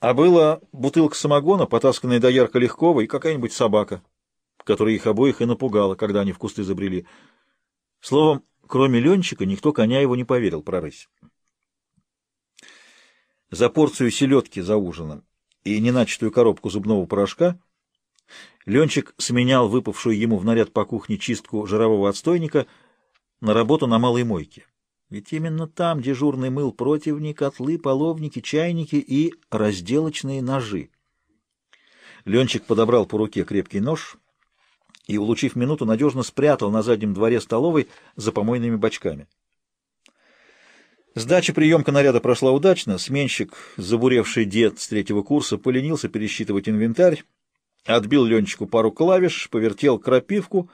А была бутылка самогона, потасканная до ярко легкого, и какая-нибудь собака, которая их обоих и напугала, когда они в кусты забрели. Словом, кроме Ленчика, никто коня его не поверил про рысь. За порцию селедки за ужином и неначатую коробку зубного порошка Ленчик сменял выпавшую ему в наряд по кухне чистку жирового отстойника на работу на малой мойке. Ведь именно там дежурный мыл противни, котлы, половники, чайники и разделочные ножи. Ленчик подобрал по руке крепкий нож и, улучив минуту, надежно спрятал на заднем дворе столовой за помойными бачками. Сдача приемка наряда прошла удачно. Сменщик, забуревший дед с третьего курса, поленился пересчитывать инвентарь, отбил Ленчику пару клавиш, повертел крапивку,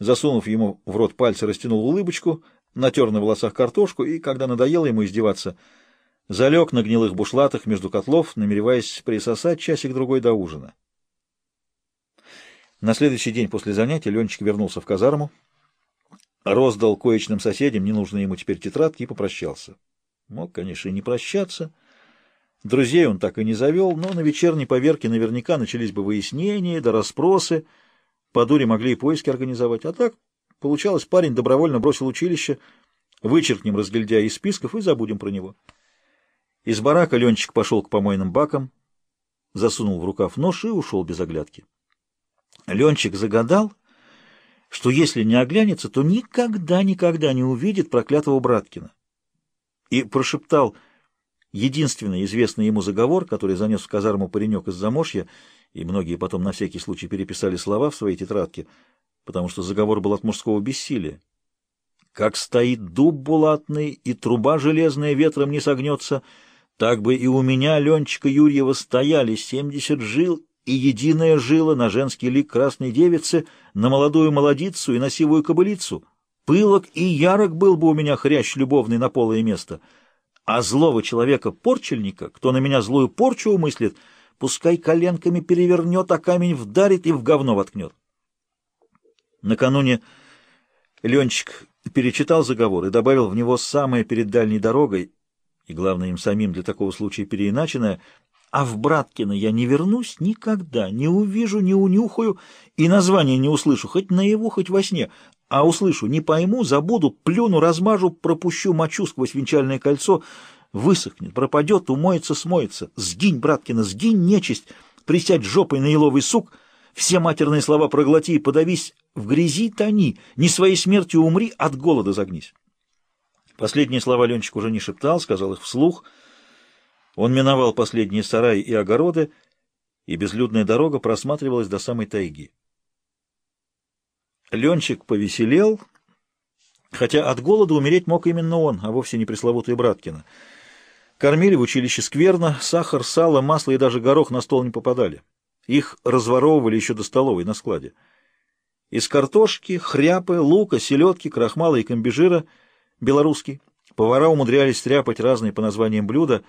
засунув ему в рот пальцы, растянул улыбочку — натер на волосах картошку и, когда надоело ему издеваться, залег на гнилых бушлатах между котлов, намереваясь присосать часик-другой до ужина. На следующий день после занятия Ленчик вернулся в казарму, роздал коечным соседям ненужные ему теперь тетрадки и попрощался. Мог, конечно, и не прощаться. Друзей он так и не завел, но на вечерней поверке наверняка начались бы выяснения да расспросы, по дуре могли и поиски организовать, а так Получалось, парень добровольно бросил училище, вычеркнем разгильдяя из списков и забудем про него. Из барака Ленчик пошел к помойным бакам, засунул в рукав нож и ушел без оглядки. Ленчик загадал, что если не оглянется, то никогда-никогда не увидит проклятого Браткина. И прошептал единственный известный ему заговор, который занес в казарму паренек из Замошья, и многие потом на всякий случай переписали слова в своей тетрадке — потому что заговор был от мужского бессилия. Как стоит дуб булатный, и труба железная ветром не согнется, так бы и у меня, Ленчика Юрьева, стояли семьдесят жил и единая жила на женский лик красной девицы, на молодую молодицу и на сивую кобылицу. Пылок и ярок был бы у меня хрящ любовный на полое место. А злого человека-порчельника, кто на меня злую порчу умыслит, пускай коленками перевернет, а камень вдарит и в говно воткнет. Накануне Ленчик перечитал заговор и добавил в него самое перед дальней дорогой, и, главное, им самим для такого случая переиначенное, «А в Браткино я не вернусь никогда, не увижу, не унюхаю и название не услышу, хоть наяву, хоть во сне, а услышу, не пойму, забуду, плюну, размажу, пропущу мочу сквозь венчальное кольцо, высохнет, пропадет, умоется, смоется. Сгинь, Браткина, сгинь, нечисть, присядь жопой на еловый сук, все матерные слова проглоти и подавись, в грязи тони, не своей смертью умри, от голода загнись. Последние слова Ленчик уже не шептал, сказал их вслух. Он миновал последние сараи и огороды, и безлюдная дорога просматривалась до самой тайги. Ленчик повеселел, хотя от голода умереть мог именно он, а вовсе не пресловутый Браткина. Кормили в училище скверно, сахар, сало, масло и даже горох на стол не попадали. Их разворовывали еще до столовой на складе. Из картошки, хряпы, лука, селедки, крахмала и комбижира белорусский. Повара умудрялись стряпать разные по названиям блюда.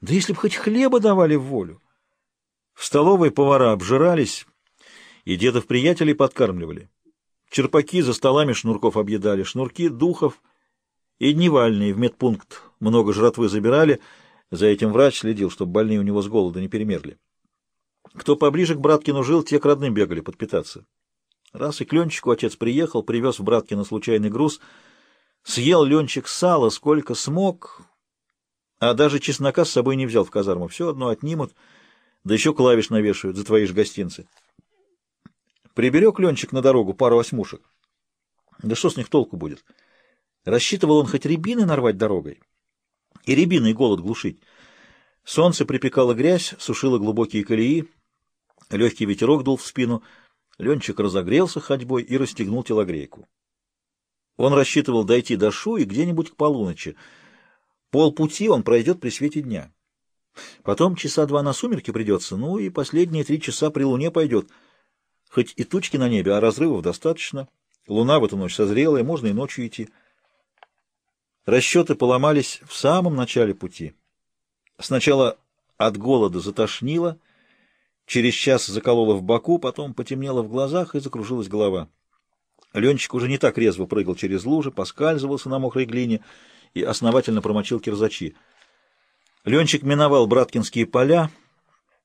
Да если бы хоть хлеба давали в волю. В столовой повара обжирались, и дедов приятелей подкармливали. Черпаки за столами шнурков объедали, шнурки духов и дневальные в медпункт много жратвы забирали. За этим врач следил, чтобы больные у него с голода не перемерли. Кто поближе к Браткину жил, те к родным бегали подпитаться. Раз и к Ленчику отец приехал, привез в Браткино случайный груз, съел Ленчик сало сколько смог, а даже чеснока с собой не взял в казарму. Все одно отнимут, да еще клавиш навешивают за твои же гостинцы. Приберег Ленчик на дорогу пару осьмушек. Да что с них толку будет? Рассчитывал он хоть рябины нарвать дорогой и рябиной голод глушить. Солнце припекало грязь, сушило глубокие колеи, легкий ветерок дул в спину — Ленчик разогрелся ходьбой и расстегнул телогрейку. Он рассчитывал дойти до Шуи где-нибудь к полуночи. Полпути он пройдет при свете дня. Потом часа два на сумерки придется, ну и последние три часа при луне пойдет. Хоть и тучки на небе, а разрывов достаточно. Луна в эту ночь созрелая, можно и ночью идти. Расчеты поломались в самом начале пути. Сначала от голода затошнило — Через час заколола в боку, потом потемнело в глазах и закружилась голова. Ленчик уже не так резво прыгал через лужи, поскальзывался на мокрой глине и основательно промочил кирзачи. Ленчик миновал Браткинские поля,